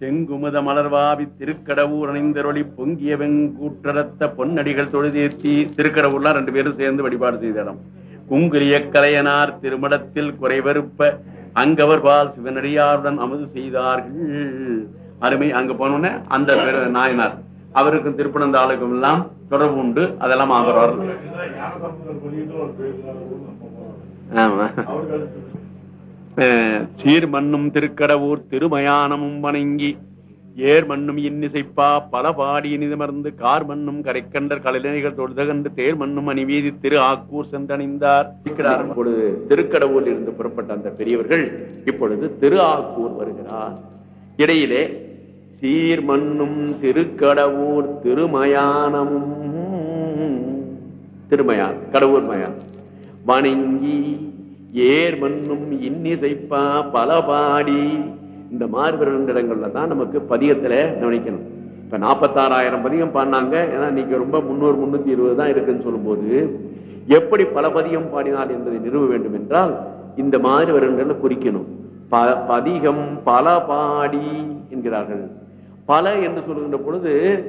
செங்குமுத மலர்வாவி திருக்கடவுர் அணிந்தருளி பொங்கிய வெங்கூற்றரத்த பொன்னடிகள் தொழுதேத்தி திருக்கடவுர்லாம் ரெண்டு பேரும் சேர்ந்து வழிபாடு செய்த இடம் குங்குரிய கலையனார் திருமடத்தில் குறைவருப்ப அங்கவர் பால் சிவனடியாருடன் அமுது செய்தார்கள். அருமை அங்க போனோடனே அந்த நாயனார். அவருக்கும் திருப்பனந்தாளுக்கும் எல்லாம் தொடர்பு உண்டு. அதெல்லாம் அவர் ஆமா. சீர்மண்ணும் திருக்கடவூர் திருக்கடவுர் திருமயானமும் வணங்கி ஏர் மண்ணும் இன்னிசைப்பா பல பாடி இனிதமர்ந்து கார் மண்ணும் கரைக்கண்டர் கலைஞர்கள் தொழுதகன்று தேர் மண்ணும் அணிவீதி திரு ஆக்கூர் சென்றணிந்தார். இப்பொழுது திருக்கடவுரில் இருந்து புறப்பட்ட அந்த பெரியவர்கள் இப்பொழுது திரு ஆக்கூர் வருகிறார். இடையிலே சீர் மண்ணும் திருக்கடவுர் திருமயானமும் திருமயான் கடவுர் மயான் வணங்கி ஏர் மண்ணும் இன்னிசைப்பா பல பாடி இந்த மார்பிரண்டு தான் நமக்கு பதியத்துல கவனிக்கணும் இப்ப நாற்பத்தாறாயிரம் பதியம் பாடினாங்க. ஏன்னா இன்னைக்கு ரொம்ப முன்னூறு முன்னூத்தி இருபது தான் இருக்குன்னு சொல்லும்போது எப்படி பல பதியம் பாடினார் என்பதை நிறுவ வேண்டும் என்றால் இந்த மாதிரி வருடங்களை குறிக்கணும். ப- பதிகம் பல பாடி என்கிறார்கள். பல என்று சொல்லுகின்ற பொழுது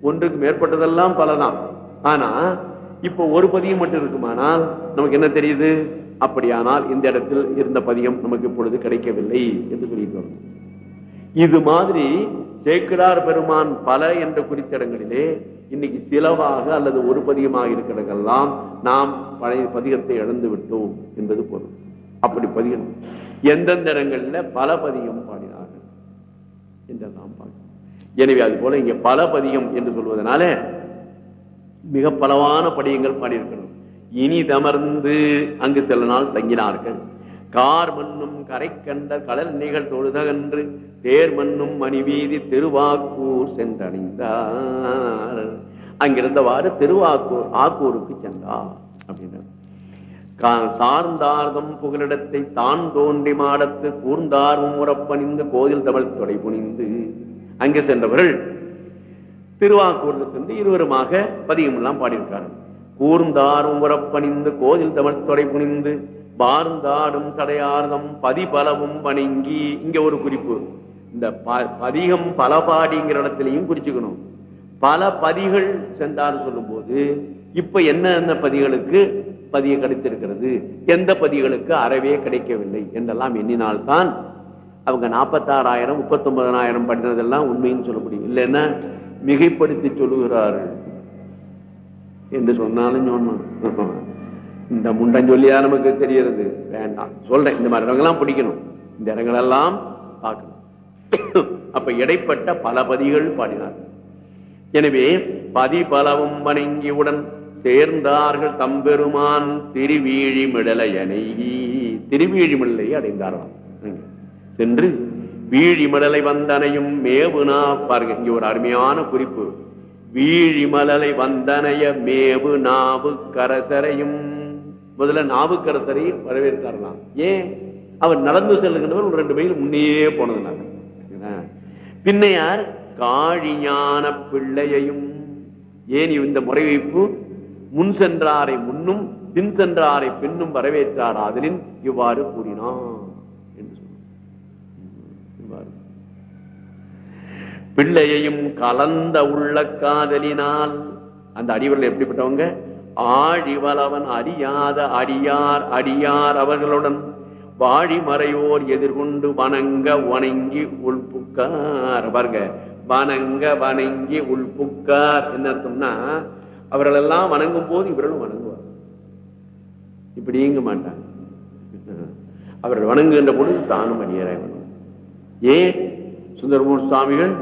ஒன்றுக்கு மேற்பட்டதெல்லாம் பலதான். ஆனா இப்ப ஒரு பதியம் மட்டும் இருக்குமானால் நமக்கு என்ன தெரியுது? அப்படியானால் இந்த இடத்தில் இருந்த பதியம் நமக்கு இப்பொழுது கிடைக்கவில்லை என்று சொல்லிட்டு இது மாதிரி சேக்கிரார் பெருமான் பல என்ற குறித்த இடங்களிலே இன்னைக்கு சிலவாக அல்லது ஒரு பதியமாக இருக்கிறதெல்லாம் நாம் பழைய பதிகத்தை இழந்து விட்டோம் என்பது பொருள். அப்படி பதியம் எந்தெந்த இடங்கள்ல பல பதியம் பாடினார்கள் என்றெல்லாம் பார்க்கிறோம். எனவே அது போல இங்க பல பதியம் என்று சொல்வதனால மிக பலவான படியங்கள் பாடியிருக்கணும் இனி தமர்ந்து அங்கு சில நாள் தங்கினார்கள். கார் மண்ணும் கரை கண்ட கடல் நிகழ் தொழுதகன்று தேர் மண்ணும் மணிவீதி திருவாக்கூர் சென்றடைந்தார். அங்கிருந்தவாறு திருவாக்கூர் ஆக்கூருக்கு சென்றார் அப்படின்னார் சார்ந்தார்தம் புகலிடத்தை தான் தோன்றி மாடத்து கூர்ந்தார் முறப்பணிந்து கோயில் தமிழ் தொடை புனிந்து. அங்கு சென்றவர்கள் திருவாக்கூரில் சென்று இருவருமாக பதியமெல்லாம் பாடியிருக்கார்கள் கூர்ந்தாரும் உறப்பணிந்து கோதில் தமிழ் தொடை புனிந்து பார்ந்தாடும் தடையார்தம் பதிபலவும் வணங்கி இங்க ஒரு குறிப்பு. இந்த ப- பதிகம் பல பாடிங்கிற இடத்திலையும் குறிச்சுக்கணும். பல பதிகள் சென்றார் சொல்லும் போது இப்ப என்ன பதிகளுக்கு பதிய கிடைத்திருக்கிறது? எந்த பதிகளுக்கு அறவே கிடைக்கவில்லை என்றெல்லாம் எண்ணினால்தான் அவங்க நாற்பத்தாறாயிரம் முப்பத்தி ஒன்பதனாயிரம் பண்ணினதெல்லாம் உண்மைன்னு சொல்ல முடியும். இல்லைன்னா மிகைப்படுத்தி சொல்லுகிறார்கள். என்று சொன்னாலும் சொன்னான் இந்த முண்டன் சொல்லியா நமக்கு தெரியறது வேண்டாம். சொல்றேன். இந்த மாதிரி இடங்கள்லாம் பிடிக்கணும். இந்த இடங்களெல்லாம் பார்க்கணும். அப்ப இடைப்பட்ட பல பதிகள் பாடினார். எனவே பதி பலவும் வணங்கியுடன் சேர்ந்தார்கள் தம்பெருமான் திருவீழிமிடலையனை திருவீழிமிடலை திருவீழி அடைந்தார்களாம் சென்று வீழிமிடலை வந்தனையும் மேவுனா பாருங்க. இங்க ஒரு அருமையான குறிப்பு. வீழிமலலை வந்தனைய மேவு நாவு கரசரையும். முதல்ல நாவுக்கரசரை வரவேற்காரலாம் ஏன்? அவர் நடந்து செல்லுகின்றவர் ஒரு ரெண்டு மைல் முன்னே போனதுனால. பின்னையார் காழிஞான பிள்ளையையும் ஏன் இந்த முறை வைப்பு? முன் சென்றாரை முன்னும் பின் சென்றாரை பின்னும் வரவேற்றார் ஆதலின் இவ்வாறு கூறினான் என்று சொன்னார். இவ்வாறு. பிள்ளையையும் கலந்த உள்ள காதலினால். அந்த அடிவர்கள் எப்படிப்பட்டவங்க? ஆழிவளவன் அறியாத அடியார் அடியார் அவர்களுடன் வாழிமறையோர் எதிர்கொண்டு வணங்க வணங்கி உள்புக்கார் பாருங்க வணங்க வணங்கி உள்புக்கார் என்ன அர்த்தம்னா அவர்களெல்லாம் வணங்கும் போது இவர்களும் வணங்குவார். இப்படிங்க மாட்டாங்க. அவர்கள் வணங்குகின்ற பொழுது தானும் அடியாராய் வணங்கும் ஏன்? சுந்தரமூர் சுவாமிகள்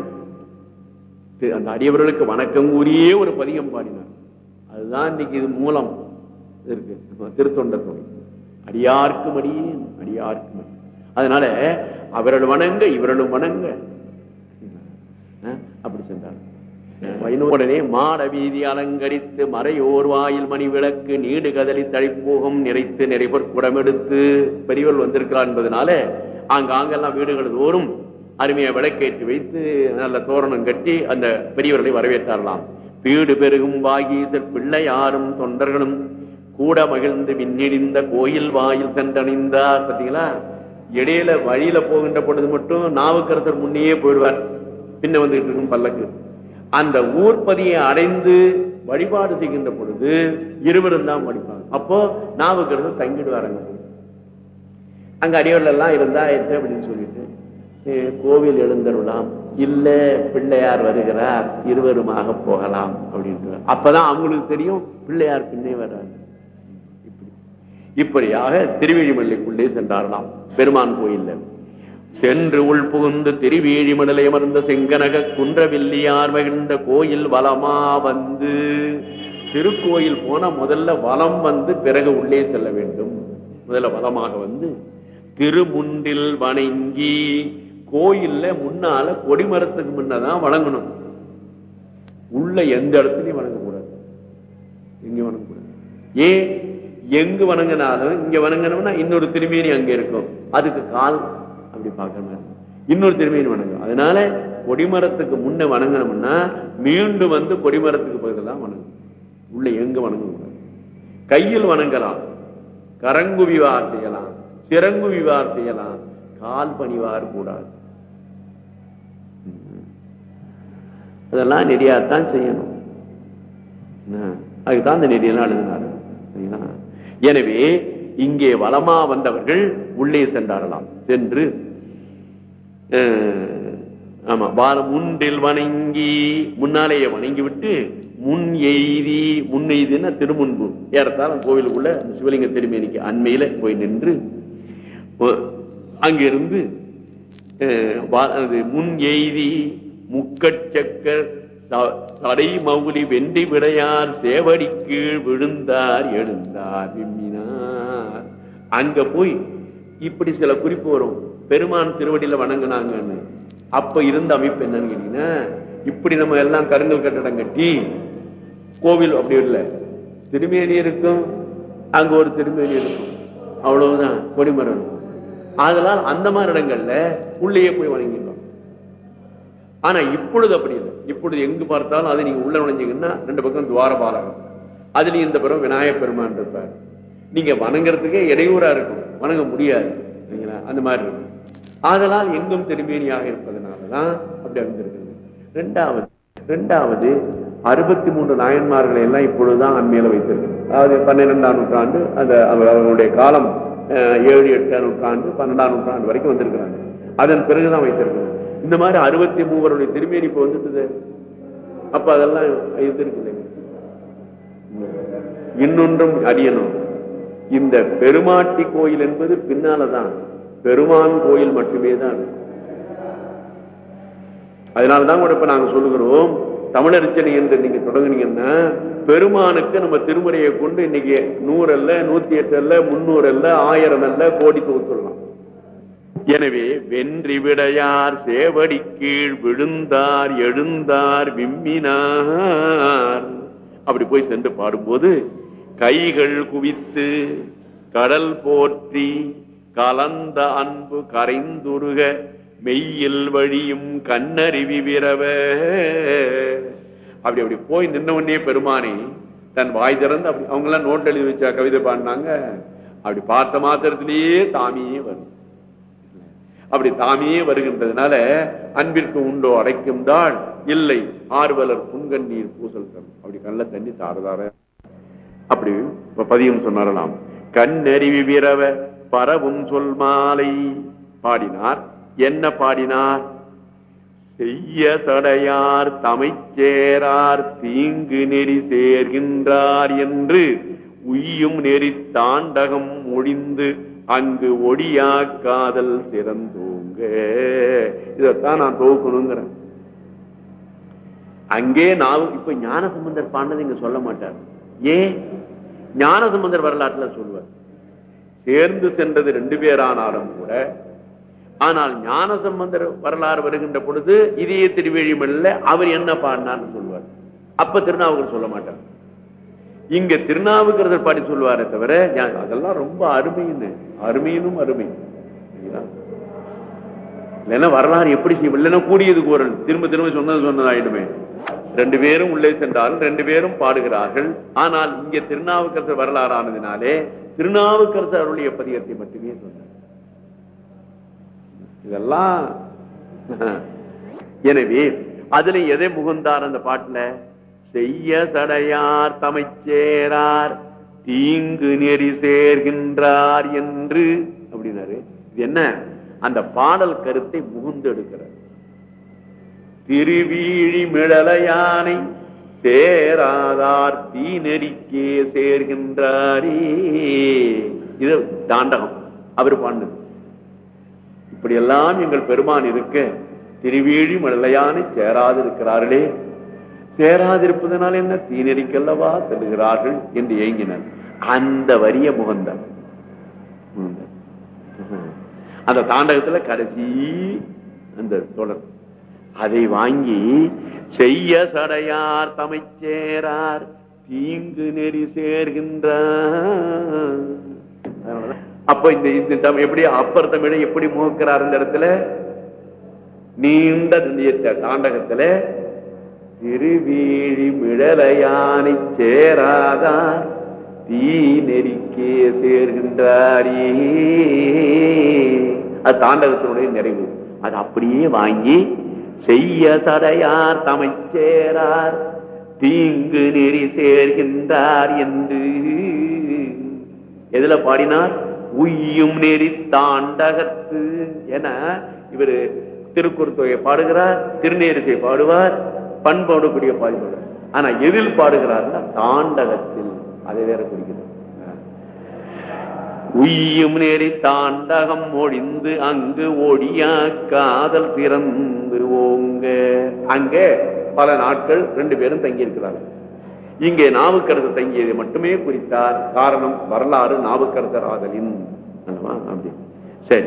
அந்த அடியவர்களுக்கு வணக்கம் கூறியே ஒரு பதிகம் பாடினார். அதுதான் இன்னைக்கு இது மூலம் இருக்கு. திருத்தொண்ட தொகை அடியார்க்கும் அடியேன் அடியார்க்கும் அதனால அவர்கள் வணங்க இவர்களும் வணங்க. அஹ், அப்படி சென்றார். உடனே மாட வீதி அலங்கரித்து மறையோர் வாயில் மணி விளக்கு நீடு கதலி தழிப்போகம் நிறைத்து நிறைவர் குடமெடுத்து பெரியவர் வந்திருக்கிறார் என்பதனால ஆங்காங்கெல்லாம் வீடுகள் தோறும் அருமையை விளக்கேற்றி வைத்து நல்ல தோரணம் கட்டி அந்த பெரியவர்களை வரவேற்றாரலாம் வீடு பெருகும் வாகீசர் பிள்ளையாரும் தொண்டர்களும் கூட மகிழ்ந்து மின்னிடிந்த கோயில் வாயில் சென்றணிந்தார். பார்த்தீங்களா? இடையில வழியில போகின்ற பொழுது மட்டும் நாவுக்கரசர் முன்னையே போயிடுவார். பின்ன வந்துகிட்டு இருக்கும் பல்லக்கு. அந்த ஊர்பதியை அடைந்து வழிபாடு செய்கின்ற பொழுது இருவரும் தான் படிப்பாங்க. அப்போ நாவுக்கரசர் தங்கிடுவாருங்க அங்க. அடியோர்ல எல்லாம் இருந்தா என்ன அப்படின்னு சொல்லிட்டு கோவில் எழுந்தருளாம். இல்ல பிள்ளையார் வருகிறார். இருவருமாக போகலாம். அப்படின்ட்டு அப்பதான் அவங்களுக்கு தெரியும் பிள்ளையார் பின்னே வர்றாரு. இப்படியாக திருவேழிமல்லைக்குள்ளே சென்றாரலாம் பெருமான் கோயில்ல. சென்று உள் புகுந்து திருவேழிமடலை அமர்ந்த செங்கனக குன்றவில்லியார் மகிழ்ந்த கோயில் வளமா வந்து திருக்கோயில் போன முதல்ல வலம் வந்து பிறகு உள்ளே செல்ல வேண்டும். முதல்ல வளமாக வந்து திருமுண்டில் வணங்கி கோயில்ல முன்னால கொடிமரத்துக்கு முன்னதான் வணங்கணும். உள்ள எந்த இடத்துலயும் வணங்கக்கூடாது. இங்க வணங்கக்கூடாது. ஏன்? எங்கு வணங்கினாலும் இங்க வணங்கணும்னா இன்னொரு திருமேனி அங்க இருக்கும். அதுக்கு கால் அப்படி பார்க்கிற மாதிரி இன்னொரு திருமேனி வணங்கும். அதனால கொடிமரத்துக்கு முன்ன வணங்கணும்னா மீண்டும் வந்து கொடிமரத்துக்கு பதிலாக வணங்கும். உள்ள எங்க வணங்கக்கூடாது. கையில் வணங்கலாம். கரங்குவிவார் செய்யலாம். சிறங்குவிவார் செய்யலாம். கால் பணிவார் கூடாது. அதெல்லாம் நெறியாத்தான் செய்யணும். என்ன? அதுக்குதான் அந்த நெறியெல்லாம் எழுதினாரு. சரிங்களா? எனவே இங்கே வளமா வந்தவர்கள் உள்ளே சென்றாரலாம் சென்று அஹ், ஆமா வார முன்றில் வணங்கி முன்னாலேயே வணங்கி விட்டு முன் எய்தி முன் எய்தினா திருமுன்பு. ஏறத்தாலும் கோவிலுக்குள்ள சிவலிங்க திருமேனிக்கு அண்மையில போய் நின்று அங்கிருந்து வா- முன் எய்தி முக்கச்சக்கர் தடை சடை மௌலி வென்றி விடையார் சேவடி கீழ் விழுந்தார் எழுந்தார் விம்மினார். அங்க போய் இப்படி சில குறிப்பு வரும். பெருமான் திருவடியில வணங்கினாங்கன்னு. அப்ப இருந்த அமைப்பு என்னன்னு கேட்டீங்கன்னா இப்படி நம்ம எல்லாம் கருங்கல் கட்டடம் கட்டி கோவில் அப்படி இல்லை. திருமேனி இருக்கும் அங்க ஒரு திருமேனி இருக்கும். அவ்வளவுதான். கொடிமரம். இருக்கும். அதனால் அந்த மாதிரி இடங்கள்ல உள்ளேயே போய் வணங்கிடுவாங்க ஆனா இப்பொழுது அப்படி இல்லை. இப்பொழுது எங்கு பார்த்தாலும் அது நீங்க உள்ள நுழைஞ்சீங்கன்னா ரெண்டு பக்கம் துவாரபாலகம் அதுலயும் இந்த பிறகு விநாயகப் பெருமான் இருப்பார். நீங்க வணங்குறதுக்கே இடையூறா இருக்கும். வணங்க முடியாது. இல்லைங்களா? அந்த மாதிரி இருக்கும். ஆதலால் எங்கும் திருமேனியாக இருப்பதனாலதான் அப்படி அமைந்திருக்கிறது ரெண்டாவது ரெண்டாவது அறுபத்தி மூன்று நாயன்மார்களை எல்லாம் இப்பொழுதுதான் அண்மையில வைத்திருக்கிறது. அதாவது பன்னிரெண்டாம் நூற்றாண்டு அந்த அவர் அவர்களுடைய காலம். ஏழு எட்டாம் நூற்றாண்டு பன்னெண்டாம் நூற்றாண்டு வரைக்கும் வந்திருக்கிறாங்க. அதன் பிறகுதான் வைத்திருக்கிறது இந்த மாதிரி அறுபத்தி மூவருடைய திருமேனி இப்ப வந்துட்டுது. அப்ப அதெல்லாம் இருக்குது இன்னொன்றும் அறியணும் இந்த பெருமாட்டி கோயில் என்பது பின்னாலதான். பெருமான் கோயில் மட்டுமே தான் அதனாலதான் கூட இப்ப நாங்க சொல்லுகிறோம் தமிழர்ச்சனை என்று நீங்க தொடங்குனீங்கன்னா பெருமானுக்கு நம்ம திருமுறையை கொண்டு இன்னைக்கு நூறு அல்ல நூத்தி எட்டு அல்ல முன்னூறு அல்ல ஆயிரம் அல்ல கோடி தொகுத்துடலாம் எனவே வென்றி விடையார் சேவடி கீழ் விழுந்தார் எழுந்தார் விம்மினார். அப்படி போய் சென்று பாடும்போது கைகள் குவித்து கடல் போற்றி கலந்த அன்பு கரைந்துருக மெய்யில் வழியும் கண்ணறிவி விரவ. அப்படி அப்படி போய் நின்ன உடனே பெருமானி தன் வாய் திறந்து அப்படி அவங்க எல்லாம் நோட் எழுதி வச்சா கவிதை பாடினாங்க. அப்படி பார்த்த மாத்திரத்திலேயே தாமியே வரும். அப்படி தாமியே வருகின்றதுனால அன்பிற்கு உண்டோ அடைக்கும் தாள் இல்லை. ஆர்வலர் புன்கண்ணீர் பூசல் தரும். அப்படி கண்ணில் தண்ணி தாரதார அப்படி இப்ப பதியம் சொன்னாரலாம். கண்ணறிவி விரவ பரவும் சொல் மாலை. பாடினார் என்ன பாடினார்? செய்ய தடையார் தமைச்சேரார் தீங்கு நெறி சேர்கின்றார் என்று உய்யும் நெறி தாண்டகம் ஒழிந்து அங்கு ஒடியா காதல் சிறந்தோங்க. இதைத்தான் நான் தொகுக்கணுங்கிறேன். அங்கே நான் இப்ப ஞானசம்பந்தர் பாண்டது இங்க சொல்ல மாட்டார். ஏன்? ஞானசம்பந்தர் வரலாற்றுல சொல்லுவார் சேர்ந்து சென்றது ரெண்டு பேரானாலும் கூட ஆனால் ஞானசம்பந்தர் வரலாறு வருகின்ற பொழுது இதய திருவேழிமல்ல அவர் என்ன பாடினார்னு சொல்லுவார் அப்ப திருநாவுக்கர் சொல்ல மாட்டார். இங்க திருநாவுக்கரசர் பாடி சொல்லுவாரே தவிர அதெல்லாம் ரொம்ப அருமைன்னு அருமையினும் அருமை. இல்லைன்னா வரலாறு எப்படி செய்யும்? இல்லைன்னா கூடியது கூறல். திரும்ப திரும்ப சொன்னது சொன்னதாயிடுமே. ரெண்டு பேரும் உள்ளே சென்றாலும் ரெண்டு பேரும் பாடுகிறார்கள். ஆனால் இங்க திருநாவுக்கரசர் வரலாறு ஆனதினாலே திருநாவுக்கரசர் அருளிய பதிகத்தை மட்டுமே சொன்னார். இதெல்லாம். எனவே அதுல எதை முகுந்தார் அந்த பாட்டுல? செய்ய சடையார் தமைச்சேரார் தீங்கு நெறி சேர்கின்றார் என்று. அப்படின்னாரு. இது என்ன? அந்த பாடல் கருத்தை முகுந்து எடுக்கிறார் திருவீழி மிடலையானை சேராதார் தீ நெறிக்கே சேர்கின்றாரே. இது தாண்டகம். அவர் பாண்டது இப்படியெல்லாம் எங்கள் பெருமான் இருக்க திருவீழி மலையானை சேராது இருக்கிறார்களே சேராதிருப்பதனால் என்ன? தீநெறிக்கல்லவா செல்கிறார்கள் என்று ஏங்கினர். அந்த வரிய முகந்தன். அந்த தாண்டகத்துல கடைசி அந்த தொடர் அதை வாங்கி செய்ய சடையார் தமைச்சேரார் தீங்கு நெறி சேர்கின்றார். அப்ப இந்த இந்த தம் எப்படி அப்பர் தமிழை எப்படி முகக்கிறார் இந்த இடத்துல? நீண்ட இந்த தாண்டகத்துல திருவீழி மிழலையானை சேராதார் தீ நெறிக்கே சேர்கின்றாரே அது தாண்டகத்தினுடைய நிறைவு. அது அப்படியே வாங்கி செய்ய தடையார் தமைச்சேரார் தீங்கு நெறி சேர்கின்றார் என்று. எதுல பாடினார்? உய்யும் நெறி தாண்டகத்து என இவர் திருக்குறுத்தொகை பாடுகிறார் திருநேரிசை பாடுவார் பண்பாடுக்கூடிய பாடுவார் ஆனா எதில் பாடுகிறார்னா தாண்டகத்தில். அதை வேற குறிக்கிறது. உய்யும் நெறி தாண்டகம் ஒழிந்து அங்கு ஒடியா காதல் திறந்து ஓங்க. அங்கே பல நாட்கள் ரெண்டு பேரும் தங்கியிருக்கிறார்கள். இங்கே நாவுக்கரசர் தங்கியதை மட்டுமே குறித்தார். காரணம் வரலாறு நாவுக்கரசர் ஆதலின் அப்படி. சரி.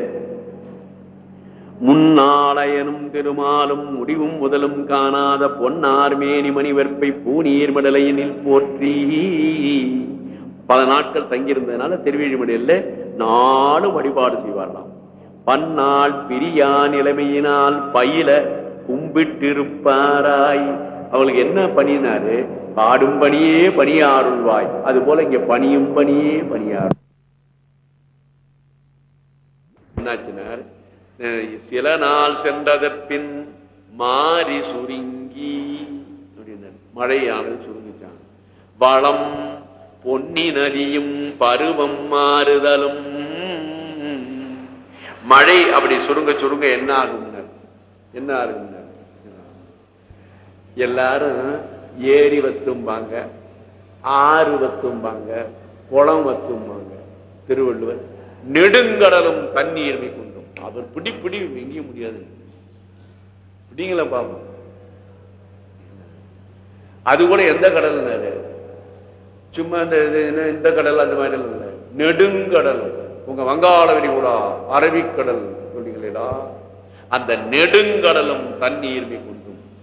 முன்னாளையனும் திருமாலும் முடிவும் முதலும் காணாத பொன்னார் மேனி மணிவெற்பை பூநீர் மடலையனில் போற்றி. பல நாட்கள் தங்கியிருந்ததுனால திருவேழிமடையில் நாளும் வழிபாடு செய்வார்களாம். பன்னாள் பிரியா நிலைமையினால் பயில கும்பிட்டிருப்பாராய். அவளுக்கு என்ன பணினாரு? பாடும் பணியே பணியாருள்வாய். அது போல இங்க பணியும் பணியே பணியாரும் என்னாச்சினார்? சில நாள் சென்றதற்பின் மாறி சுருங்கி அப்படின்னாரு. மழையானது சுருங்கிச்சான். வளம் பொன்னி நதியும் பருவம் மாறுதலும். மழை அப்படி சுருங்க சுருங்க என்ன ஆகும் என்ன ஆகும் எல்லாரும் ஏரி வத்தும்பாங்க ஆறு வத்தும்பாங்க குளம் வத்தும்பாங்க. திருவள்ளுவர் நெடுங்கடலும் தண்ணீர்மை கொண்டும் அவர் பிடி பிடி எங்கேயும் முடியாது. பிடிங்கள பாப்போம். அது கூட எந்த கடல் சும்மா இந்த இந்த கடல் அந்த மாதிரி இல்லை. நெடுங்கடல். உங்க வங்காள விரிகுடா அரபிக்கடல் சொன்னீங்களா அந்த நெடுங்கடலும் தண்ணீர் மிக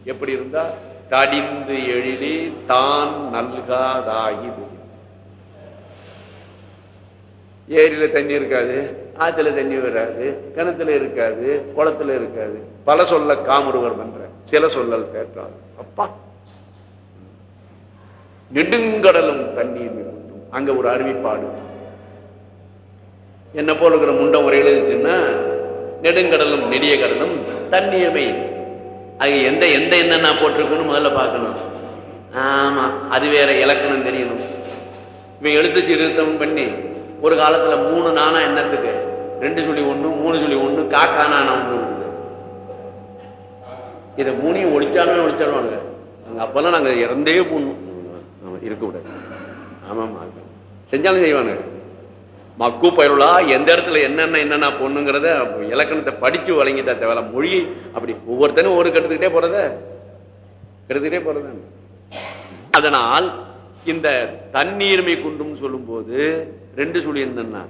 எப்படி இருந்தா கடிந்து எழிலே தான் நல்காதாகி ஏரியில தண்ணி இருக்காது ஆத்துல தண்ணி வராது கிணத்துல இருக்காது குளத்துல இருக்காது. பல சொல்ல காமருவர் பண்ற சில சொல்லல் கேட்டால் அப்பா. நெடுங்கடலும் தண்ணீர் கொண்டும் அங்க ஒரு அறிவிப்பாடு என்ன போல இருக்கிற முண்டம் ஒரு எழுதுச்சுன்னா நெடுங்கடலும் நெடிய கடலும் தண்ணியமை அது எந்த எந்த என்னென்ன போட்டிருக்குன்னு முதல்ல பார்க்கணும். ஆமா அது வேற இலக்கணம் தெரியணும். இவன் எழுத்து சீர்திருத்தம் பண்ணி ஒரு காலத்துல மூணு நானா என்னத்துக்கு? ரெண்டு சொல்லி ஒண்ணு மூணு சொல்லி ஒண்ணு காக்கா நானா ஒண்ணு. இதை மூணையும் ஒழிச்சாலும் ஒழிச்சாலும் அங்க அப்பெல்லாம் நாங்க இறந்தே போடணும். இருக்க கூடாது. ஆமாமா செஞ்சாலும் செய்வானுங்க. மக்கு பயிர்களா எந்த இடத்துல என்னென்ன என்னென்ன பொண்ணுங்கிறத இலக்கணத்தை படிச்சு வழங்கிட்டா தேவை மொழி அப்படி ஒவ்வொருத்தனும் ஒரு கெடுத்துக்கிட்டே போறத. கெடுத்துக்கிட்டே போறது. அதனால் இந்த தண்ணீர்மை குன்றும் சொல்லும் போது ரெண்டு சொல்லி என்னன்னா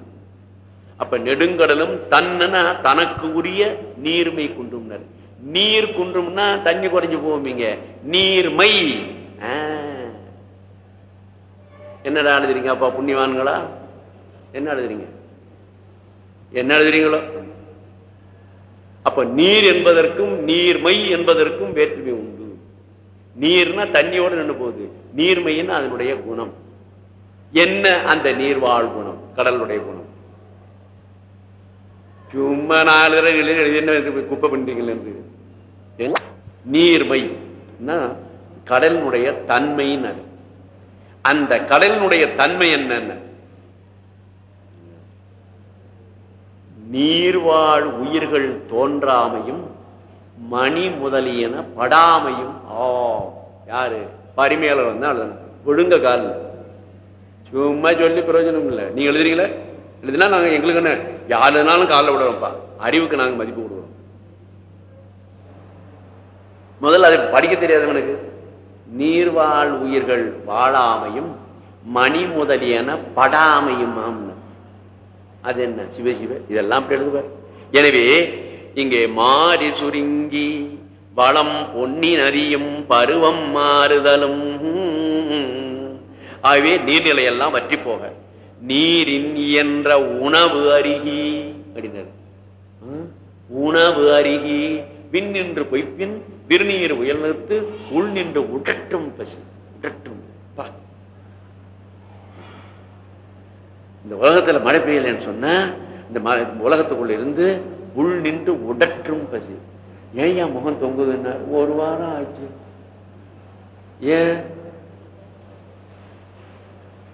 அப்ப நெடுங்கடலும் தன்னா தனக்கு உரிய நீர்மை குன்றும்னர். நீர் குன்றும்னா தண்ணி குறைஞ்சு போவீங்க நீர்மை. என்னடா எழுதுறீங்க அப்பா புண்ணியவான்களா? என்ன எழுதுறீங்க? என்ன எழுதுறீங்களோ? அப்ப நீர் என்பதற்கும் நீர்மை என்பதற்கும் வேற்றுமை உண்டு. நீர்னா தண்ணியோடு நின்று போகுது. நீர்மைன்னு அதனுடைய குணம். என்ன? அந்த நீர்வாழ் குணம் கடலுடைய குணம். சும்மா நாலு எழுதி குப்பை பண்ணிட்டீங்களே நீர்மை கடலினுடைய தன்மைன்னு அந்த கடலினுடைய தன்மை என்ன நீர்வாழ் உயிர்கள் தோன்றாமையும் மணி முதலியன படாமையும் ஆ யாரு? பரிமையாளர் வந்து எழுதணும் ஒழுங்க கால் சும்மா சொல்லி பிரயோஜனம் இல்லை. நீங்க எழுதுறீங்களே? எழுதினா நாங்க எங்களுக்கு என்ன? யாருனாலும் காலில் விடுறோம்ப்பா. அறிவுக்கு நாங்க மதிப்பு கொடுக்குறோம். முதல்ல அதை படிக்க தெரியாதவனுக்கு நீர்வாழ் உயிர்கள் வாழாமையும் மணி முதலியன படாமையும் அது என்ன? சிவ சிவ. இதெல்லாம் எழுதுவார். எனவே இங்கே மாறி சுருங்கி வளம் பொன்னி நதியும் பருவம் மாறுதலும். ஆகவே நீர்நிலை எல்லாம் வற்றி போக நீரின் என்ற உணவு அருகி அப்படின்னாரு. உணவு அருகி விண் நின்று பொய்ப்பின் விருநீர் உயர் உள் நின்று உடட்டும் பசி உடட்டும். இந்த உலகத்துல மழை பெய்யலன்னு சொன்னா இந்த உலகத்துக்குள்ள இருந்து உள் நின்று உடற்றும் பசி. ஏன் என் முகம் தொங்குதுன்னா ஒரு வாரம் ஆச்சு. ஏன்?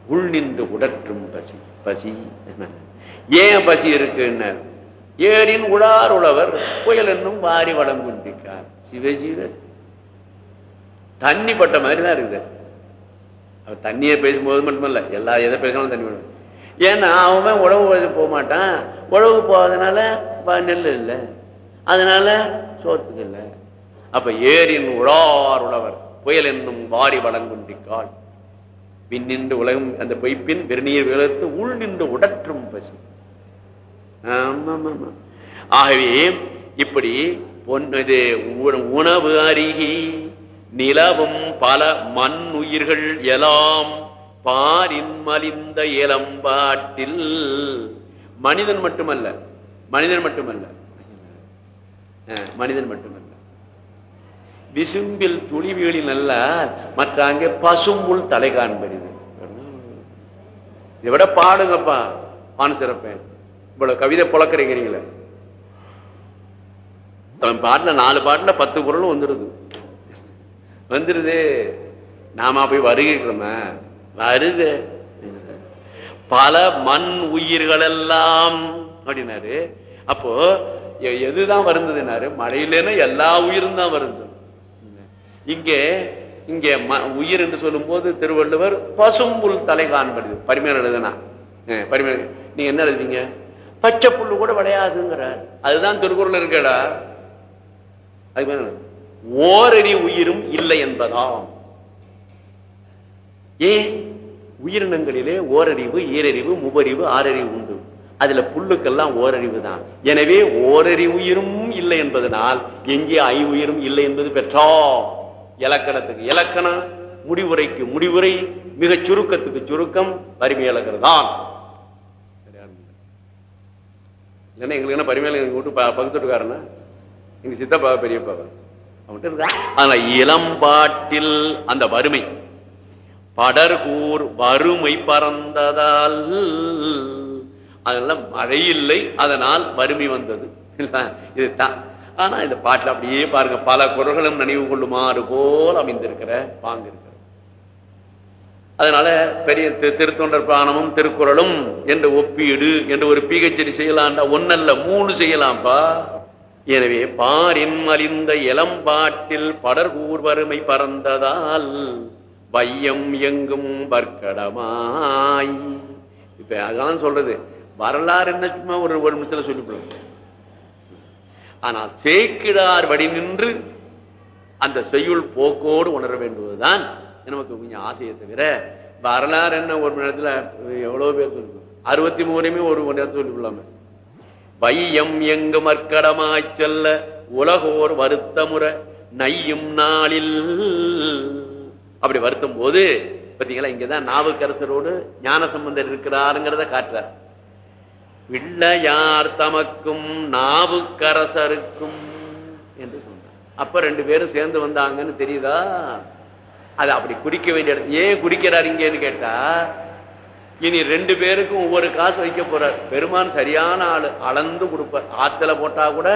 உள் நின்று உடற்றும் பசி. பசி ஏன் பசி இருக்குன்னு? ஏரின் உளார் உழவர் புயல் என்னும் வாரி வளம் கொண்டிருக்கார் சிவஜீவ தண்ணி பட்ட மாதிரி தான் இருக்குது. அவர் தண்ணியை பேசும்போது மட்டுமல்ல எல்லா எதை பேசினாலும் தண்ணி வேணும் ஏன்னா அவன் உழவு போக மாட்டான். உழவு போகாதனால நெல் இல்லை. அதனால சோத்துக்கு இல்லை. அப்ப ஏரின் உழார் உழவர் புயல் என்னும் வாரி வளங்குண்டிக்கால் பின் நின்று உலகம் அந்த பொய்ப்பின் பெருநீர் விளத்து உள் நின்று உடற்றும் பசி. ஆகவே இப்படி இது உணவு அருகி நிலவும் பல மண் உயிர்கள் எல்லாம் பாரின் மலிந்த இளம்பாட்டில் மனிதன் மட்டுமல்ல மனிதன் மட்டுமல்ல. மனிதன் மட்டுமல்ல. விசும்பில் துளிவிகளில் அல்ல மற்ற அங்கே பசும்புல் தலை காண்பது. இதை விட பாடுங்கப்பா பான் சிறப்பேன். இவ்வளவு கவிதை புழக்கிறீங்களே பாட்டுல நாலு பாட்டுல பத்து குரலும் வந்துருது. வந்துருது. நாம போய் வருகிறோமே வருது பல மண் உயிர்கள் எல்லாம் அப்படின்னாரு. அப்போ எதுதான் வருந்ததுனாரு மழையிலேன்னு எல்லா உயிரும் தான் வருந்தது. இங்கே இங்கே உயிர் என்று சொல்லும் போது திருவள்ளுவர் பசும்புல் தலை காண்பது பரிமையான எழுதுனா. பரிமையர் நீங்க என்ன எழுதுவீங்க? பச்சை புல்லு கூட விளையாதுங்கிற அதுதான் திருக்குறள் இருக்கடா. அது ஓரடி உயிரும் இல்லை என்பதாம். ஏன்? உயிரினங்களிலே ஓரறிவு ஈரறிவு முபறிவு ஆறறிவு உண்டு. அதுல புல்லுக்கெல்லாம் ஓரறிவு தான். எனவே ஓரறிவு உயிரும் இல்லை என்பதனால் எங்கே ஐ உயிரும் இல்லை என்பது பெற்றா? இலக்கணத்துக்கு இலக்கணம் முடிவுரைக்கு முடிவுரை மிக சுருக்கத்துக்கு சுருக்கம் வறுமை அழகறதாம் ஏன்னா எங்களுக்கு என்ன பரிமையில எங்க விட்டு பகுத்துட்டுக்காரனா? எங்க சித்தப்பா பெரியப்பா ஆனா இளம்பாட்டில் அந்த வறுமை படர்கூர் வறுமை பறந்ததால். அதெல்லாம் மழை இல்லை அதனால் வறுமை வந்தது. இதுதான் ஆனா இந்த பாட்டுல அப்படியே பாருங்க பல குரல்களும் நினைவு கொள்ளுமாறு போல் அமைந்திருக்கிற பாங்கு இருக்கிற அதனால பெரிய திருத்தொண்டர் பிராணமும் திருக்குறளும் என்று ஒப்பீடு என்று ஒரு பிஹெச்டி செய்யலாம்டா ஒன்னல்ல மூணு செய்யலாம்ப்பா எனவே பாரின் மலிந்த இளம்பாட்டில் படர்கூர் வறுமை பறந்ததால் வையம் எங்கும் வர்க்கடமாய். இப்ப அதான் சொல்றது. வரலாறு என்ன சும்மா ஒரு ஒரு நிமிஷத்துல சொல்லிவிடும். ஆனால் சேக்கிடார் வடி நின்று அந்த செய்யுள் போக்கோடு உணர வேண்டுவதுதான் நமக்கு கொஞ்சம் ஆசையை தவிர வரலாறு என்ன ஒரு மணி நேரத்துல எவ்வளவு பேர் சொல்லிருக்கோம் அறுபத்தி மூணுமே ஒரு மணி நேரத்தில் சொல்லிவிடலாமே. வையம் எங்கு மற்கடமாய் செல்ல உலகோர் வருத்த முறை நையும் நாளில் அப்படி வருத்தும் போது பார்த்தீங்களா இங்கதான் நாவுக்கரசரோடு ஞான சம்பந்தர் இருக்கிறாருங்கிறத காட்டுறார். பிள்ளையார் தமக்கும் நாவுக்கரசருக்கும் என்று சொன்னார் அப்ப ரெண்டு பேரும் சேர்ந்து வந்தாங்கன்னு தெரியுதா? அது அப்படி குடிக்க வேண்டிய ஏன் குடிக்கிறார் இங்கன்னு கேட்டா இனி ரெண்டு பேருக்கும் ஒவ்வொரு காசு வைக்க போறார். பெருமான் சரியான ஆளு அளந்து கொடுப்பார். ஆத்துல போட்டா கூட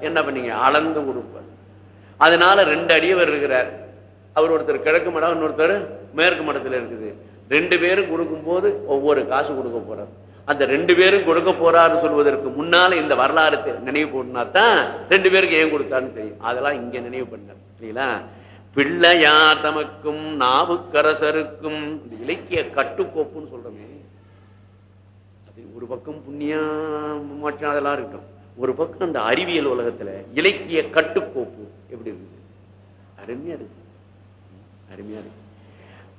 என்ன பண்ணீங்க? அளந்து கொடுப்பார். அதனால ரெண்டு அடியவர் இருக்கிறார். அவர் ஒருத்தர் கிழக்கு மடம் இன்னொருத்தர் மேற்கு மடத்துல இருக்குது. ரெண்டு பேரும் கொடுக்கும் போது ஒவ்வொரு காசு கொடுக்க போறார். அந்த ரெண்டு பேரும் கொடுக்க போறாரு சொல்வதற்கு முன்னால இந்த வரலாறு நினைவு போனா தான் ரெண்டு பேருக்கு ஏன் கொடுத்தாருன்னு தெரியும். அதெல்லாம் இங்க நினைவு பண்ணார். சரிங்களா பிள்ளையார் தமக்கும் நாவுக்கரசருக்கும் இலக்கிய கட்டுக்கோப்புன்னு சொல்றோமே. அது ஒரு பக்கம் புண்ணியம் அதெல்லாம் இருக்கட்டும். ஒரு பக்கம் அந்த அறிவியல் உலகத்துல இலக்கிய கட்டுக்கோப்பு எப்படி இருக்குது? அருமையா இருக்கு. அருமையா இருக்கு.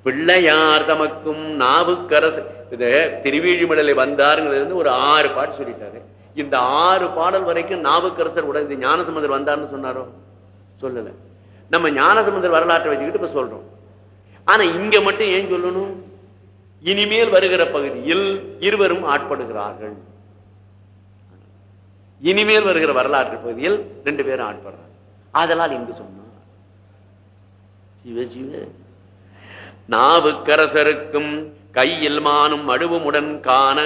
பிள்ளையார் தமக்கும் நாவுக்கரசு. இது திருவிழிமடலை வந்தாருங்கிறது ஒரு ஆறு பாட்டு சொல்லிட்டாரு. இந்த ஆறு பாடல் வரைக்கும் நாவுக்கரசர் உடன் இந்த ஞானசமுதர் வந்தார்னு சொன்னாரோ? சொல்லல. நம்ம ஞானசமுதர் வரலாற்றை வச்சுக்கிட்டு இப்ப சொல்றோம். ஆனா இங்க மட்டும் ஏன் சொல்லணும்? இனிமேல் வருகிற பகுதியில் இருவரும் ஆட்படுகிறார்கள். இனிமேல் வருகிற வரலாற்று பகுதியில் ரெண்டு பேரும் ஆட்படுறாங்க. அதனால் இங்கு சொன்னார் சிவ சிவ நாவுக்கரசருக்கும் கையில் மானும் அழுவுமுடன் காண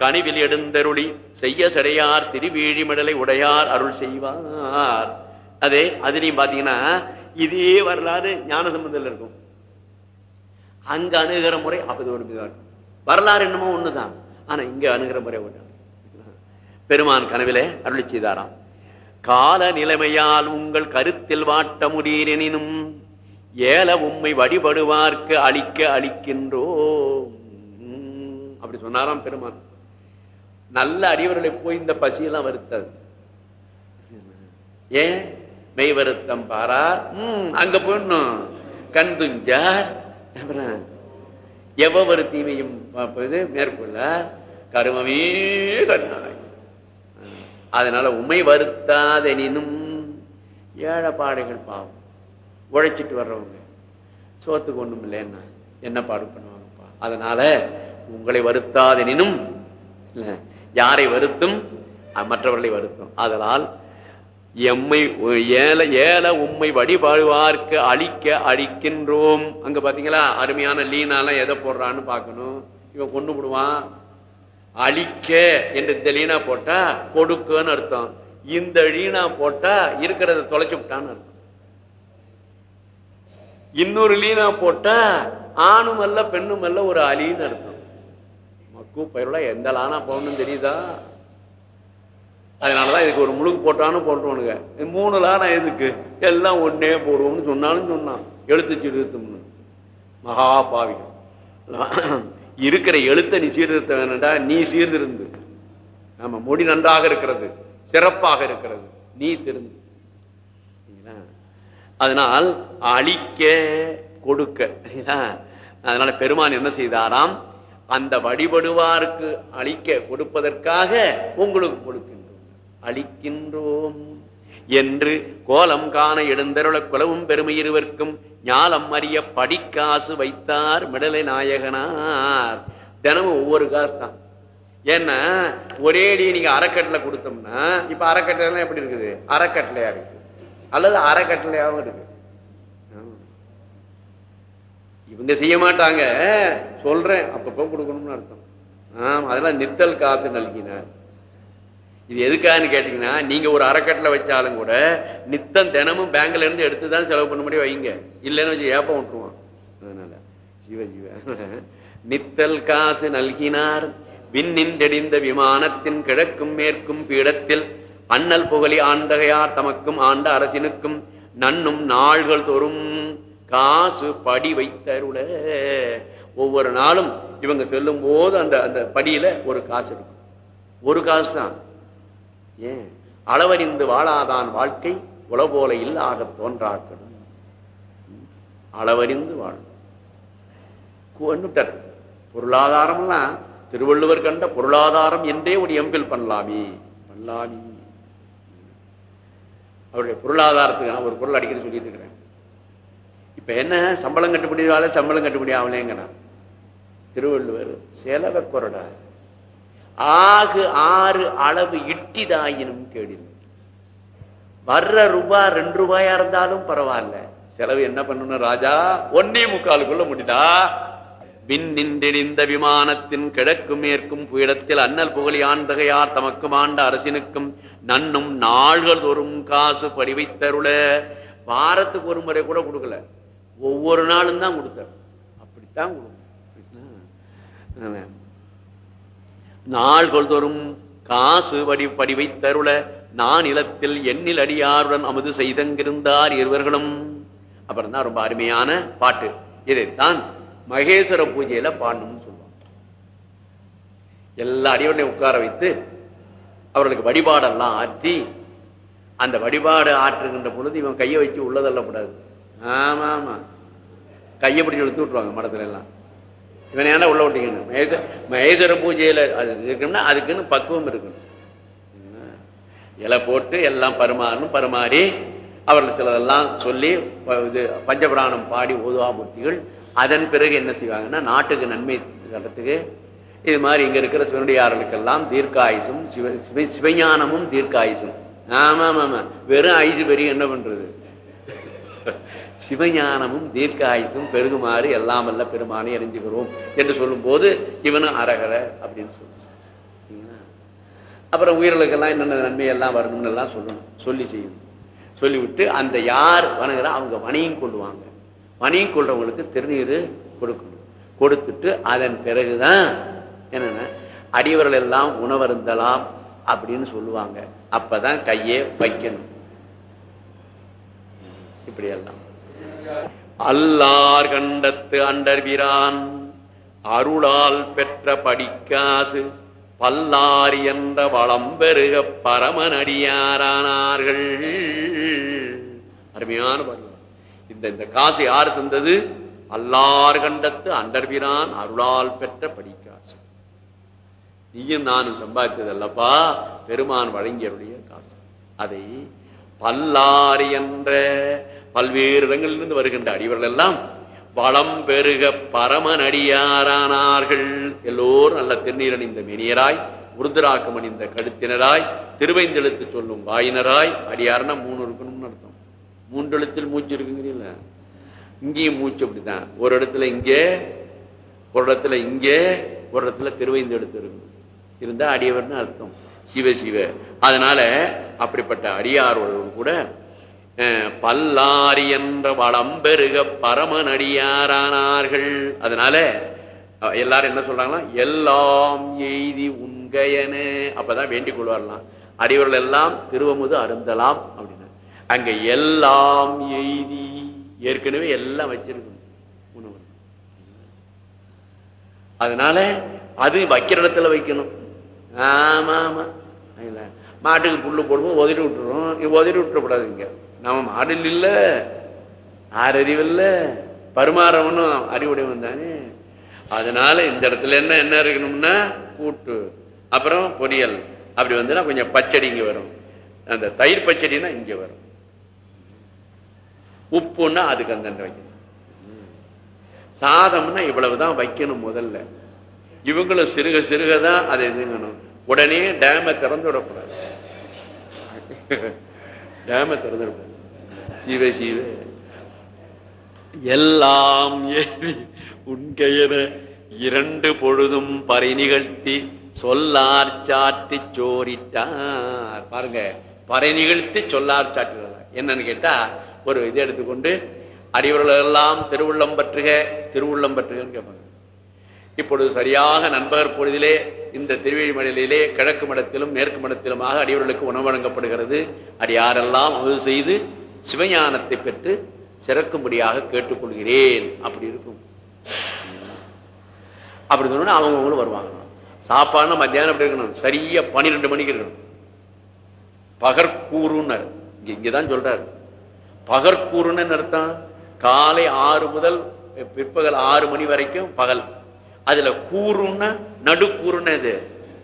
கனிவில் எடுந்தருளி செய்ய சடையார் திருவீழிமடலை உடையார் அருள் செய்வார். அதே அதுலயும் பாத்தீங்கன்னா இதே வரலாறு ஞானசம்பந்தத்தில் இருக்கும். அங்க அணுகிற முறை அப்படி ஒரு இருக்கும். வரலாறு என்னமோ ஒண்ணுதான். ஆனா இங்க அணுகிற முறை பெருமான் கனவிலே அருளி செய்தாராம். கால நிலைமையால் உங்கள் கருத்தில் வாட்ட முடியினும் ஏல உண்மை வழிபடுவார்க்கு அழிக்க அழிக்கின்றோம் உம், அப்படி சொன்னாராம் பெருமான். நல்ல அறிவர்களை போய் இந்த பசியெல்லாம் வருத்தது. ஏன்? மெய் வருத்தம் பாரார். உம் அங்க போயிடணும் கண் துஞ்சார். அப்புறம் எவ்வொரு தீமையும் பார்ப்பது மேற்கொள்ள கருமமே கண்ணாய். அதனால உமை வருத்தாதெனினும் ஏழை பாடைகள் பாவம். உழைச்சிட்டு வர்றவங்க. சோத்துக்கு ஒண்ணும் இல்லைன்னா என்ன? பாடு பண்ணுவாங்கப்பா? அதனால உங்களை வருத்தாதெனினும் யாரை வருத்தும்? மற்றவர்களை வருத்தும். அதனால் எம்மை ஏல ஏல உம்மை வழிபாடுவார்க்கு அழிக்க அழிக்கின்றோம். அங்க பாத்தீங்களா? அருமையான லீனாலாம் எதை போடுறான்னு பார்க்கணும். இவன் கொண்டு விடுவான். அழிக்க என்று இந்த லீனா போட்டா கொடுக்கன்னு அர்த்தம். இந்த லீனா போட்டா இருக்கிறத தொலைச்சு விட்டான்னு அர்த்தம். இன்னொரு லீனா போட்டா ஆணும் அல்ல பெண்ணும் அல்ல ஒரு அலின்னு அர்த்தம். மக்கு பயிரோட எந்த லானா போகணும்னு தெரியுதா? அதனாலதான் இதுக்கு ஒரு முழுக்கு போட்டான்னு போட்டுருவானுங்க. மூணு லானா எதுக்கு? எல்லாம் ஒன்னே போடுவோம்னு சொன்னாலும் சொன்னான். எழுத்து சீர்திருத்தம்னு. மகா பாவிகம் இருக்கிற எழுத்தை நீ சீர்திருத்த வேணும்டா நீ சீர்திருந்து. ஆமா மொழி நன்றாக இருக்கிறது சிறப்பாக இருக்கிறது நீ திருந்து. அதனால் அழிக்க கொடுக்க. அதனால பெருமான் என்ன செய்தாராம்? அந்த வழிபடுவாருக்கு அழிக்க கொடுப்பதற்காக உங்களுக்கு கொடுக்கின்றோம். அழிக்கின்றோம் என்று கோலம் காண எழுந்தருள குலவும் பெருமை இருவர்க்கும் ஞாலம் அறிய படிக்காசு வைத்தார் மிடலை நாயகனார். தினமும் ஒவ்வொரு காசு தான். ஏன்னா ஒரே நீங்க அறக்கட்டளை கொடுத்தோம்னா இப்ப அறக்கட்டளை எப்படி இருக்குது? அறக்கட்டளையா இருக்கு. அல்லது அறக்கட்டளையாகவும் இருக்கு. இவங்க செய்ய மாட்டாங்க. சொல்றேன். அப்பப்போ கொடுக்கணும்னு அர்த்தம். ஆமா அதெல்லாம் நித்தல் காத்து நல்கினார். இது எதுக்கான்னு கேட்டீங்கன்னா நீங்க ஒரு அறக்கட்டளை வச்சாலும் கூட நித்தம் தினமும் பேங்க்ல இருந்து எடுத்து தான் செலவு பண்ண முடியும் வைங்க. இல்லைன்னு வச்சு ஏப்பம் விட்டுருவான் அதனால ஜீவ ஜீவ. நித்தல் காசு நல்கினார். விண்ணின்றெடிந்த விமானத்தின் கிழக்கும் மேற்கும் பீடத்தில் அண்ணல் புகழி ஆண்டகையார் தமக்கும் ஆண்ட அரசினுக்கும் நன்னும் நாள்கள் தோறும் காசு படி வைத்தருள. ஒவ்வொரு நாளும் இவங்க செல்லும் போது அந்த அந்த படியில ஒரு காசு இருக்கும் ஒரு காசு தான் ஏன்? அளவறிந்து வாழாதான் வாழ்க்கை உளபோல இல்லாக தோன்றாக்கணும் அளவறிந்து வாழும் பொருளாதாரம்லாம் திருவள்ளுவர் கண்ட பொருளாதாரம் என்றே ஒரு எம்பில் பண்ணலாமே. பண்ணலாமே. அவருடைய பொருளாதாரத்துக்கு நான் ஒரு பொருள் அடிக்கடி சொல்லிட்டு இருக்கிறேன் இப்ப என்ன? சம்பளம் கட்டுப்படி ஆகல சம்பளம் கட்டுப்படி ஆகலேங்கிறான் திருவள்ளுவர் செலவை குறடா ஆகு ஆறு அளவு இட்டிதாயினும் கேடினும். வர்ற ரூபாய் ரெண்டு ரூபாயா இருந்தாலும் பரவாயில்ல. செலவு என்ன பண்ணணும் ராஜா ஒன்னே முக்காலுக்குள்ள முடிதா விண் நின்றிடிந்த விமானத்தின் கிழக்கும் மேற்கும் புயிடத்தில் அண்ணல் புகழி ஆண்டகையார் தமக்கும் ஆண்ட அரசினுக்கும் நன்னும் நாள்கள் தோறும் காசு படிவை தருள வாரத்துக்கு ஒரு முறை கூட கொடுக்கல. ஒவ்வொரு நாளும் தான் கொடுத்தார். அப்படித்தான் கொடுக்கும் நாள்கள் தோறும் காசு வடி படிவை தருள நான் இலத்தில் எண்ணில் அடியாருடன் அமுது செய்தங்கிருந்தார் இருவர்களும். அப்புறம் தான் ரொம்ப அருமையான பாட்டு. இதைத்தான் மகேஸ்வர பூஜையில பாடணும்னு சொல்லுவாங்க எல்லா அடியோடையும் உட்கார வைத்து அவர்களுக்கு வழிபாடெல்லாம் ஆற்றி அந்த வழிபாடு ஆற்றுகின்ற பொழுது இவன் கையை வச்சு உள்ளதள்ளக்கூடாது ஆமா ஆமா. கையை பிடிச்சி எடுத்து விட்டுருவாங்க மடத்துல எல்லாம். இவன் ஏன்னா உள்ள விட்டீங்கன்னு? மகேஸ்வர மகேஸ்வர பூஜையில அது இருக்கணும்னா அதுக்குன்னு பக்குவம் இருக்கணும். இலை போட்டு எல்லாம் பருமாறணும் பரிமாறி அவர்கள் சிலதெல்லாம் சொல்லி இது பஞ்சபிராணம் பாடி ஓதுவாமூர்த்திகள் அதன் பிறகு என்ன செய்வாங்கன்னா நாட்டுக்கு நன்மை தரத்துக்கு இது மாதிரி இங்க இருக்கிற சிவனுடையார்களுக்கெல்லாம் தீர்க்காயுசும் சிவ சிவஞானமும் தீர்க்காயுசும். ஆமா ஆமா வெறும் ஐசு பெரிய என்ன பண்றது? சிவஞானமும் தீர்க்காயுசும் பெருகுமாறு எல்லாம் அல்ல பெருமானை அறிஞ்சுகிறோம் என்று சொல்லும் போது இவனும் அரகர அப்படின்னு சொல்லுவான் அப்புறம் உயிர்களுக்கெல்லாம் என்னென்ன நன்மை எல்லாம் வரணும்னு எல்லாம் சொல்லணும். சொல்லி செய்யணும். சொல்லிவிட்டு அந்த யார் வணங்குறா அவங்க வணிகம் கொள்ளுவாங்க வணிகம் கொள்றவங்களுக்கு திருநீர் கொடுக்கணும் கொடுத்துட்டு அதன் பிறகுதான் என்னன்னா? அடியவர்கள் எல்லாம் உணவருந்தலாம் அப்படின்னு சொல்லுவாங்க. அப்பதான் கையே வைக்கணும். இப்படி எல்லாம் அல்லார் கண்டத்து அண்டர்விரான் அருளால் பெற்ற படிக்காசு பல்லாரி என்ற வளம் பெருக பரமனடியாரானார்கள். அருமையான பாடல் இந்த இந்த காசு யார் தந்தது? அல்லார் கண்டத்து அண்டர்பிரான் அருளால் பெற்ற படிக்காசு. நீயும் நானும் சம்பாதித்தது அல்லப்பா பெருமான் வழங்கியருடைய காசு. அதை பல்லாரி என்ற பல்வேறு இடங்களிலிருந்து வருகின்ற அடிவர்கள் எல்லாம் வளம் பெருக பரமனடியாரானார்கள். எல்லோரும் நல்ல திருநீரணிந்த மெனியராய் உருதுராக்கம் அணிந்த கழுத்தினராய் திருவைந்தெழுத்து சொல்லும் வாயினராய் அடியார்னா மூணு இருக்கணும்னு மூன்று இடத்தில் மூச்சு இருக்குங்கிறீங்களா? இங்கேயும் மூச்சு அப்படித்தான். ஒரு இடத்துல இங்கே ஒரு இடத்துல இங்கே ஒரு இடத்துல திருவைந்தெழுத்து இருக்கும் இருந்தா அடியவர்னு அர்த்தம். சிவ சிவ. அதனால அப்படிப்பட்ட அடியாரோடு கூட பல்லாரி என்ற வளம் பெருக பரமனடியாரானார்கள் அதனால எல்லாரும் என்ன சொல்றாங்களா எல்லாம் எய்தி உண்கையன. அப்பதான் வேண்டிக் கொள்வாரலாம் அடிவர்கள் எல்லாம் திருவமுது அருந்தலாம் அப்படின்னு அங்க எல்லாம் எய்தி ஏற்கனவே எல்லாம் வச்சிருக்கணும். உணவு அதனால அது வைக்கிற இடத்துல வைக்கணும். ஆமா ஆமா. மாட்டுக்கு புல்லு போடுவோம் உதறி விட்டுறோம் உதறி விட்டுறக்கூடாது இங்க. நம்ம மாடில் இல்ல ஆறறிவில்ல பருமாறவனும் அறிவுடையவன் தானே. அதனால இந்த இடத்துல என்ன என்ன இருக்கணும்னா கூட்டு அப்புறம் பொரியல். அப்படி வந்துன்னா கொஞ்சம் பச்சடி இங்க வரும். அந்த தயிர் பச்சடினா இங்க வரும். உப்புன்னா அதுக்கு அந்த வைக்கணும். சாதம்னா இவ்வளவுதான் வைக்கணும் முதல்ல. இவங்களும் சிறுக சிறுகதான் அதை இதுங்கணும். உடனே டேம திறந்து விடக்கூடாது. டேம திறந்து விடக்கூடாது. எல்லாம் சிவ. எல்லாம் இரண்டு பொழுதும் பறை நிகழ்த்தி சொல்லார் சாட்டி சோரிட்டார் பாருங்க பறை நிகழ்த்தி சொல்லார் சாட்டுகிறார் என்னன்னு கேட்டா ஒரு இதை எடுத்துக்கொண்டு அடிவர்கள் திருவுள்ளம் பற்றுக திருவுள்ளம் பற்றுகன்னு கேட்பாங்க. இப்பொழுது சரியாக நண்பகர் பொழுதிலே இந்த திருவழிமலையிலே கிழக்கு மடத்திலும் மேற்கு மடத்திலுமாக அடியவர்களுக்கு உணவு வழங்கப்படுகிறது. அது யாரெல்லாம் அமுது செய்து சிவஞானத்தை பெற்று சிறக்கும்படியாக கேட்டுக்கொள்கிறேன். அப்படி இருக்கும். அப்படி சொன்னா அவங்கவுங்களும் வருவாங்க. சாப்பாடு மத்தியானம் எப்படி இருக்கணும்? சரியா பன்னிரெண்டு மணிக்கு இருக்கணும். பகற்கூறுன்னு இங்கதான் சொல்றாரு. பகற்கூறுன்னு அர்த்தம்? காலை ஆறு முதல் பிற்பகல் ஆறு மணி வரைக்கும் பகல். அதுல கூறுன்னா நடுக்கூறுன்னு இது.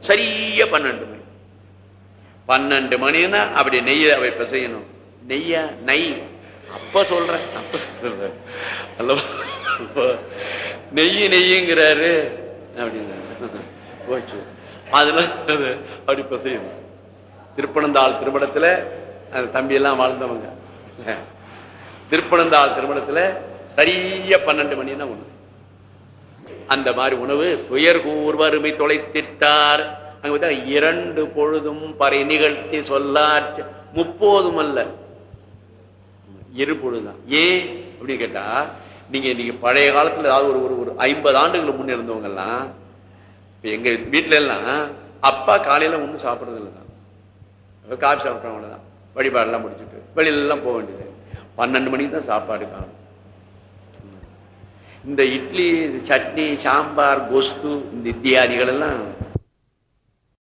சரியா பன்னெண்டு மணி. பன்னெண்டு மணின்னா அப்படி நெய்ய அவை செய்யணும் நெய்ய நெய். அப்ப சொல்றேன். அப்ப சொல்றேன். அல்லவா? நெய் நெய்யுங்கிறாரு அப்படின்னு. போச்சு அதுல அப்படி இப்ப செய்யணும் திருப்பனந்தாள் திருமணத்துல அந்த தம்பி எல்லாம் வாழ்ந்தவங்க. திருப்பனந்தாள் திருமணத்துல சரியா பன்னெண்டு மணி தான் ஒண்ணு. அந்த மாதிரி உணவு துயர் கூர்வருமை தொலைத்திட்டார். அங்க பார்த்தா இரண்டு பொழுதும் பறை நிகழ்த்தி சொல்லார் முப்போதும் அல்ல. இரு பொழுதுதான். ஏன் அப்படின்னு கேட்டா நீங்க இன்னைக்கு பழைய காலத்துல ஏதாவது ஒரு ஒரு ஒரு ஐம்பது ஆண்டுகளுக்கு முன்னே இருந்தவங்க எல்லாம் இப்ப எங்க வீட்டுல எல்லாம் அப்பா காலையில ஒண்ணும் சாப்பிடுறது இல்லைதான் காஃபி சாப்பிடறவங்கதான். வழிபாடெல்லாம் முடிச்சுட்டு வெளியில போக வேண்டியது. பன்னெண்டு மணிக்கு தான் சாப்பாடு காணும். இந்த இட்லி சட்னி சாம்பார் கொஸ்து இந்த இத்தியாதிகள் எல்லாம்